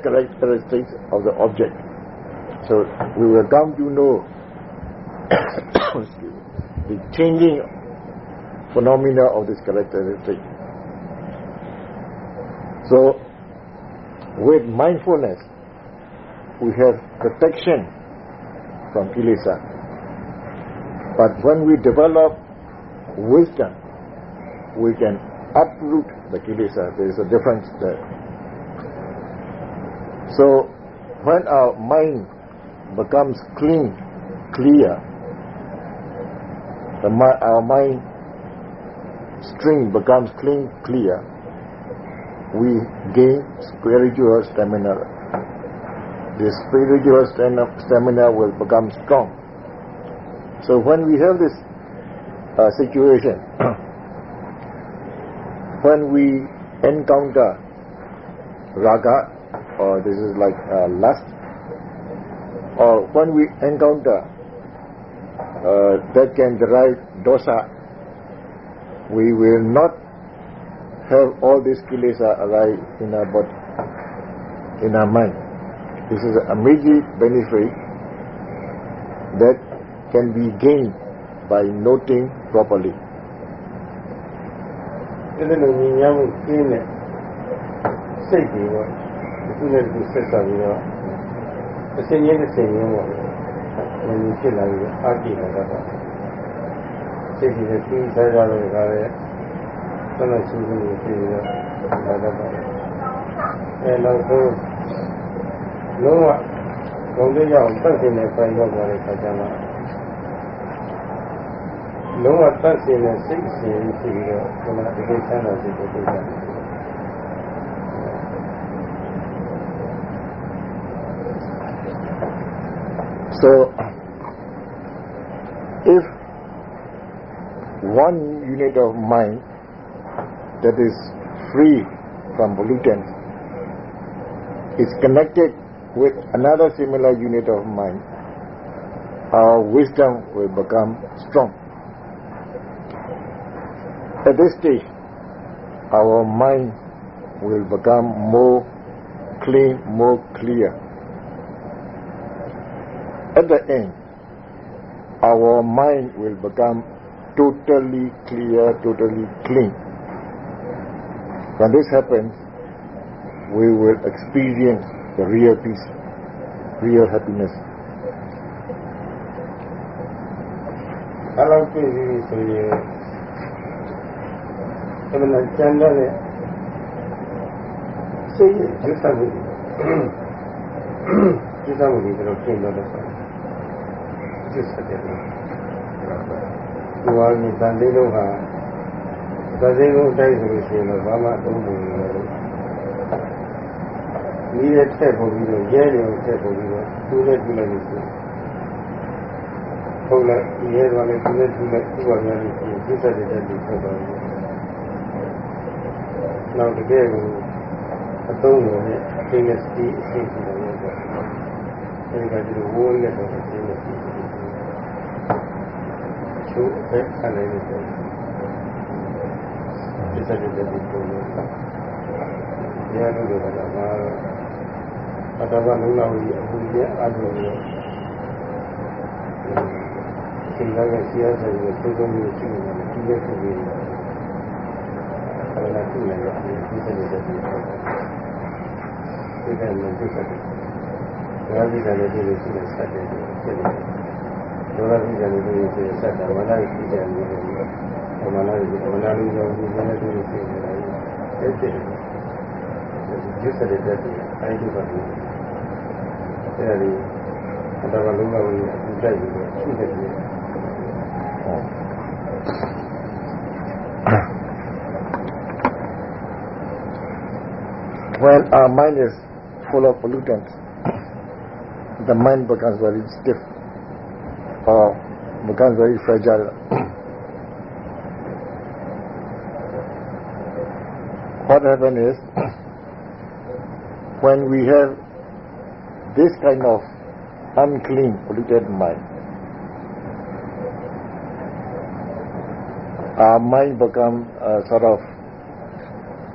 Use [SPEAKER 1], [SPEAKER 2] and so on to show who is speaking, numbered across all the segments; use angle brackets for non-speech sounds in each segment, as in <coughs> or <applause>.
[SPEAKER 1] characteristics of the object. So we will come to know <coughs> the changing phenomena of this characteristic. So with mindfulness, we have protection from kilesa. But when we develop wisdom, we can uproot the kilesa. There is a difference there. So when our mind becomes clean, clear, the, our mind string becomes clean, clear, we gain spiritual stamina. The spiritual stamina will become strong. So when we have this uh, situation, <coughs> when we encounter raga, or this is like uh, lust, or when we encounter uh, that can derive dosa, we will not have all these kilesa arise in our body, in our mind. This is a major benefit that can be gained by noting properly.
[SPEAKER 2] ဒီလိုညီညာမှုကျင်းတဲ့စိတ်တွေပေါ့ ခုနဲ့ဒီဆက်ဆက်ပြီးတော့အစဉ်ရင်းတစ်စဉ်ရင်းပေါ့။ဒီလိုဖြစ်လာပြီးအာကြည့်လာတော့စိတ်ကြီးနဲ့ပြီးစားကြလို့ခါရဲဆက်လက်ရှိနေပြီးတော့လာတော့အဲနောက်ဆုံးလုံးဝဘုံလေးရောက်တက်ရှင်တဲ့ဆိုင်ရောက်သွားတဲ့ခါကျမှလုံးဝတက်ရှင်တဲ့စိတ်ရှင်ရှိပြီးတော့ဒီမှာဒီကိစ္စနဲ့ဒီကိစ္စ
[SPEAKER 1] So, if one unit of mind that is free from pollutants is connected with another similar unit of mind, our wisdom will become strong. At this stage, our mind will become more clean, more clear at the end, our mind will become totally clear, totally clean. When this happens, we will experience the real peace, real happiness.
[SPEAKER 2] அளவுக்கு இது சொல்லி சென்றது செய்ய ஜூசா முடியும் ஜூசா முடியும் இதில் ஒன்று இன்னொரு ကျန်တဲ့စိတ်ရဲ့ကျူးစားမှုကျူးစားမှုတွေတော့ပြင်တော့တယ်ဖြစ်စတဲ့ဒီဝါမီတန်လေးလုံးဟာသဇင်းလုံးအတိုင်းဆိုလို့ရှိရင်တော့ဘာမှအသုံးမဝင်ဘူးဒီရဲ့ထက်ပုံပြီးတော့ရဲရုံထက်ပုံပြီးတော့သူ့နဲ့ကြည့်လိုက်လို့ရှိရင်ဟုတ်လားဒီရဲသွားလို့သူ့နဲ့ကြည့်လိုက်သူ့ဘာများလို့ရှိရင်ပြစ်ဆက်တဲ့တက်ပြီးထွက်သွားတယ်နောက်တကယ်ကိုအသုံးဝင်နဲ့အင်းနဲ့စတီးအဆင့်ရှိတယ်ပေါ့အဲဒီကဒီလိုဝိုးနဲ့တော့အင်းနဲ့ သူအဖက်အနေနဲ့ပြောတယ်စိတ်ကြည်ကြည်ပြောတာဉာဏ်လို့ကလည်းမာအတ္တကလုံးလောက်ကြီးအမှုရဲ့အတုရောသင်္ကာရဆရာဆရာရဲ့သုံးသုံးမျိုးရှိနေတယ်ဒီရဲ့သူကြီးအဲ့ဒါကုလည်းအဲဒီစိတ်ကြည်ကြည်ပြောတာဒီကနေ့ဒီစိတ်ကြည်ဒါကြီးကလည်းဒီလိုရှိနေစတဲ့ဖြစ်နေတယ် ဒေါသရှိတယ်လို့ပြောရင်ဆက်တာမနာရှိတယ်လို့ပြောရင်မနာရှိတယ်မနာလို့ပြောရင်ဒီနေ့တူရှိတယ်အဲ့ဒီဒီစတဲ့တဲ့အဲ့ဒီပါဘူးအဲ့ဒီအတော်ကလုံးဝဝင်အတူတိုက်ပြီးရှိတယ်ပြီး
[SPEAKER 1] When our mind is full of pollutants, the mind becomes very stiff or becomes very fragile. what happens is, when we have this kind of unclean, polluted mind, our mind becomes uh, sort of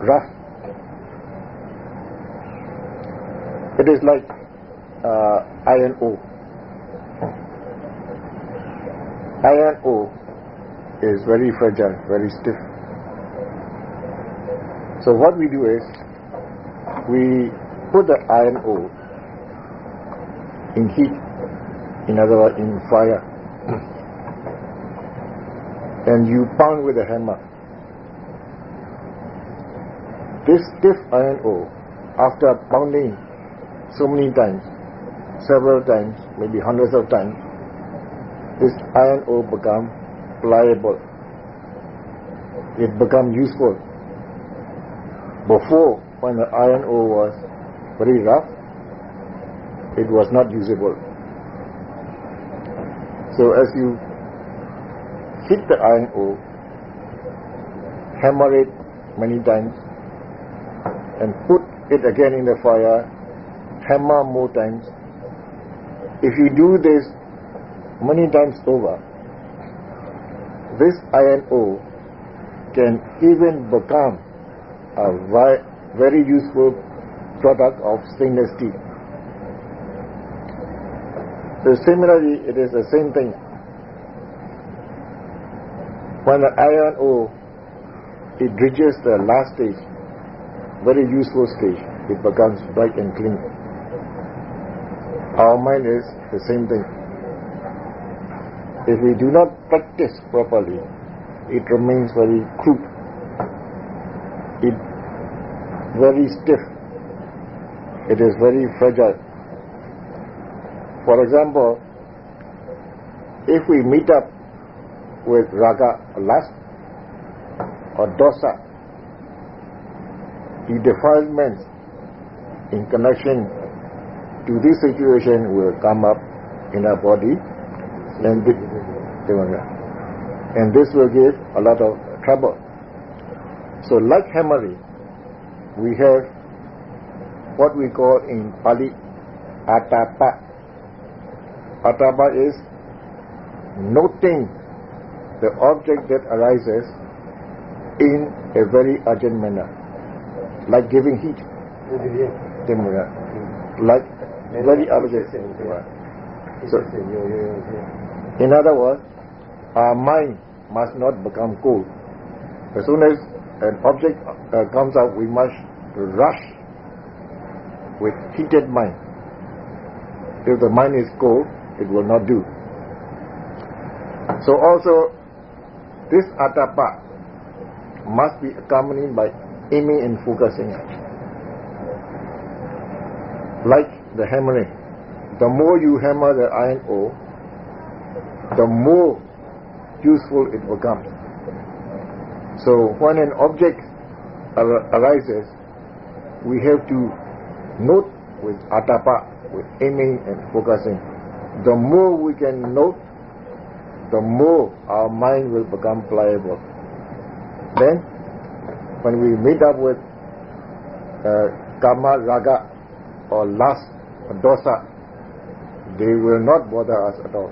[SPEAKER 1] rough. It is like uh, iron ore. Iron ore is very fragile, very stiff. So what we do is, we put the iron ore in heat, in other words, in fire, <coughs> and you pound with a hammer. This stiff iron ore, after pounding so many times, several times, maybe hundreds of times, this iron ore become pliable. It become useful. Before, when the iron ore was very rough, it was not usable. So as you hit the iron ore, hammer it many times, and put it again in the fire, hammer more times. If you do this many times over, this iron ore can even become a very useful product of stainless steel. So similarly, it is the same thing. When the iron ore, it reaches the last stage, very useful stage, it becomes bright and clean. Our mind is the same thing. If we do not practice properly, it remains very crude, it very stiff, it is very fragile. For example, if we meet up with raga lust or dosa, the defilements in connection to this situation will come up in our body and, and this will give a lot of trouble. So like hammering, we have what we call in Pali atapa. Atapa is noting the object that arises in a very urgent manner like giving heat. Like very urgent. So, in other words, our mind must not become cold. As soon as an object uh, comes out, we must rush with heated mind. If the mind is cold, it will not do. So also, this atapa must be accompanied by aiming and focusing. Like the hammering. The more you hammer the iron ore, the more useful it becomes. So when an object ar arises, we have to note with atapa, with aiming and focusing. The more we can note, the more our mind will become pliable. Then when we meet up with uh, kama, raga, or lust, or dosa, they will not bother us at all.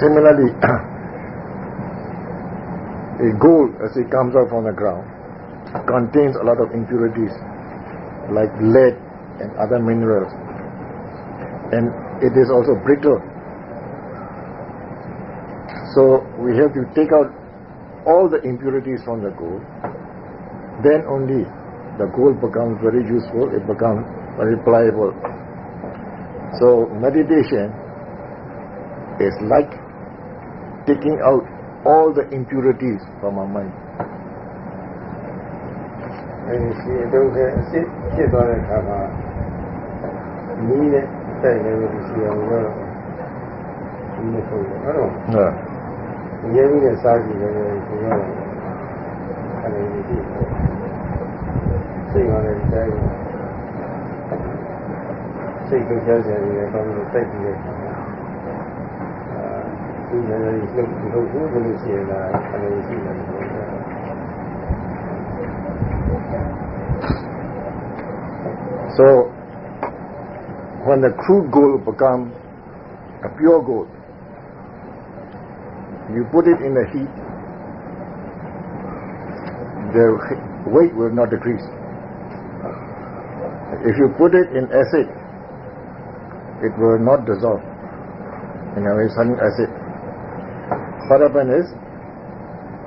[SPEAKER 1] Similarly, <coughs> a gold as it comes out from the ground contains a lot of impurities like lead and other minerals and it is also brittle. So we have to take out all the impurities from the gold. Then only the gold becomes very useful, it becomes very pliable. So meditation is like taking out all the impurities from our mind.
[SPEAKER 2] အဲဒီတော့ကအစ်စ်ဖြစ်သွားတဲ့အခါမှာနီးနဲ့တိုက်နေလို့ရှိအောင်တော့ဒီလိုဆိုတော့အဲ့တော့
[SPEAKER 1] Yeah.
[SPEAKER 2] ရဲပြီးတဲ့စားကြည့်တယ်ဒီကတော့အဲ့ဒီဒီစိတ်ကလည်းဒီတိုင်းစိတ်ကိုကြားကြရတယ်ဘာလို့တိုက်ပြီးလဲအာဒီလည်းဒီလှုပ်လှုပ်ဘူးလို့ရှိရင်လည်းအဲ့ဒီရှိတယ်
[SPEAKER 1] So, when the crude gold becomes a pure gold, you put it in the heat, the weight will not decrease. If you put it in acid, it will not dissolve. Know, it's an acid. What happens is,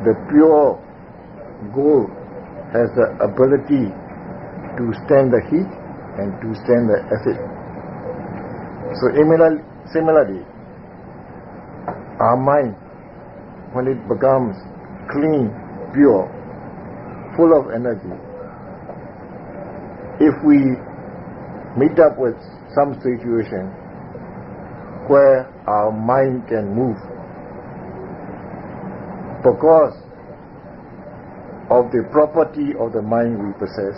[SPEAKER 1] the pure gold has the ability to stand the heat and to stand the acid. So similarly, our mind, when it becomes clean, pure, full of energy, if we meet up with some situation where our mind can move because of the property of the mind we possess,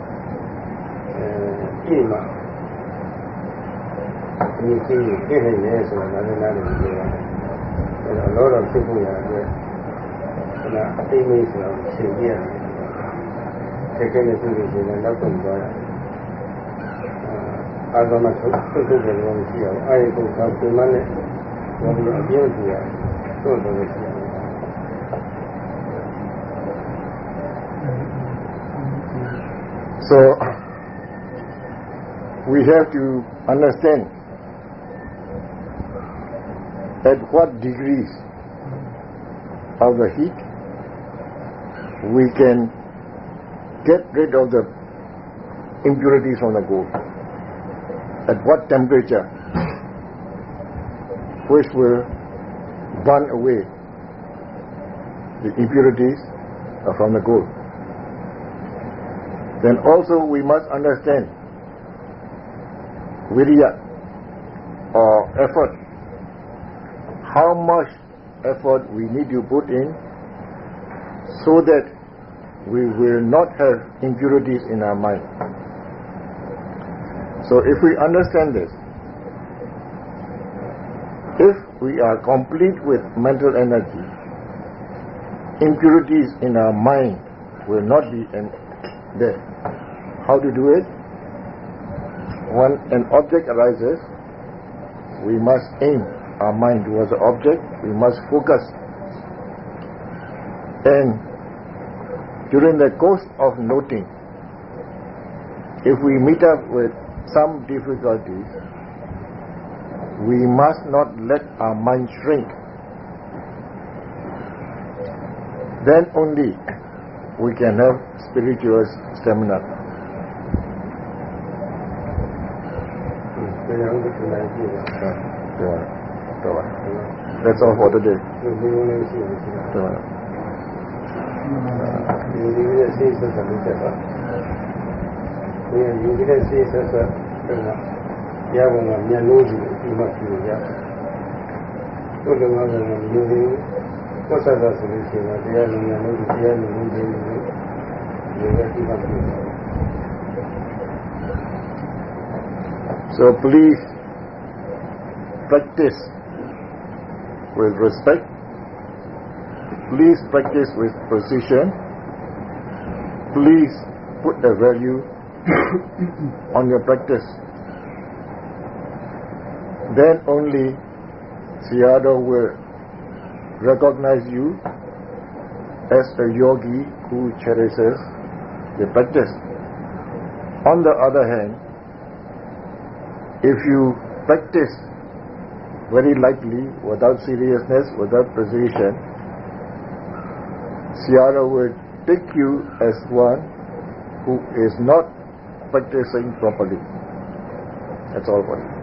[SPEAKER 2] ကြည့်မှမိကြီးကြီးပြည့်နေတယ်ဆိုတာလည်းနားလည်နေတယ်အဲ့တော့လောတော့ဖြစ်ဖို့ရတဲ့ခဏအသိမိတ်ဆိုတာကိုရှင်းပြရတယ်တကယ်နဲ့တွေ့လို့ရှိရင်နောက်တော့သွားရတယ်အာသမထုတ်ထုတ်ထုတ်တယ်လို့မရှိအောင်အာရုံကိုသာပြန်မနဲ့ဘောဒီအပြည့်ကြည့်ရတော့တော့ရှိရ
[SPEAKER 1] So we have to understand at what degrees of the heat we can get rid of the impurities from the gold. At what temperature which will burn away the impurities from the gold. Then also we must understand virya or effort. How much effort we need to put in so that we will not have impurities in our mind. So if we understand this, if we are complete with mental energy, impurities in our mind will not be there. How to do it? When an object arises, we must aim our mind towards the object, we must focus. And during the course of noting, if we meet up with some difficulties, we must not let our mind shrink. Then only we can have spiritual stamina.
[SPEAKER 2] တရားဥပဒေလိုက်ကြည့်ရ
[SPEAKER 1] Uh, so, so, That's all for today.
[SPEAKER 2] ဒီလိုလေးရှိနေရှိတာ
[SPEAKER 1] So,
[SPEAKER 2] ဒီဒီရဲ့စိတ်ဆက်ဆက်လေးတက်ပါဒီဒီဒီရဲ့စိတ်ဆက်ဆက်တော့ရဘုံကမျက်လုံးကြီးဒီမှာကြည့်ရတို့လည်းငါလည်းဒီလိုကိုယ်ဆက်ဆက်ဆိုလို့ရှိရင်တရားလုံးမျက်လုံးကြီးတရားလုံးကြီးဒီလိုရဲ့ဒီမှာကြည့်
[SPEAKER 1] so please practice with respect. Please practice with precision. Please put a value <coughs> on your practice. Then only Sayadaw will recognize you as a yogi who cherishes the practice. On the other hand, if you practice very lightly, without seriousness, without precision, Syara will take you as one who is not practicing properly. That's all for you.